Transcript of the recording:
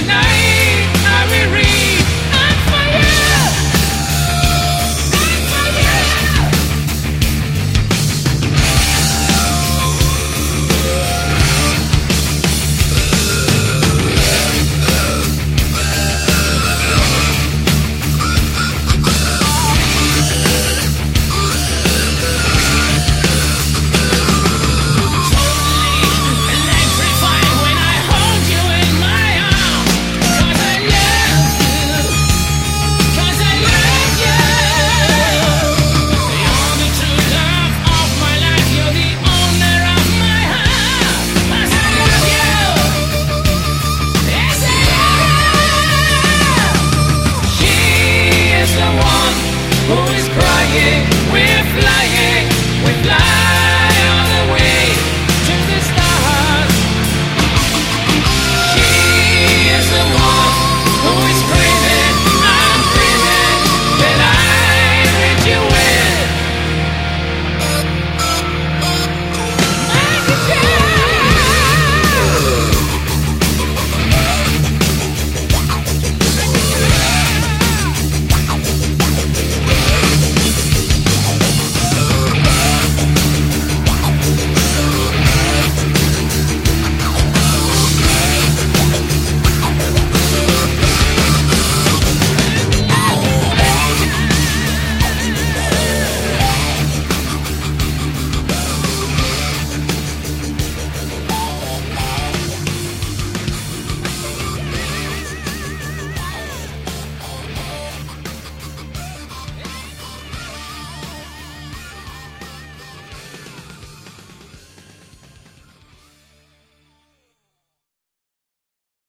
tonight.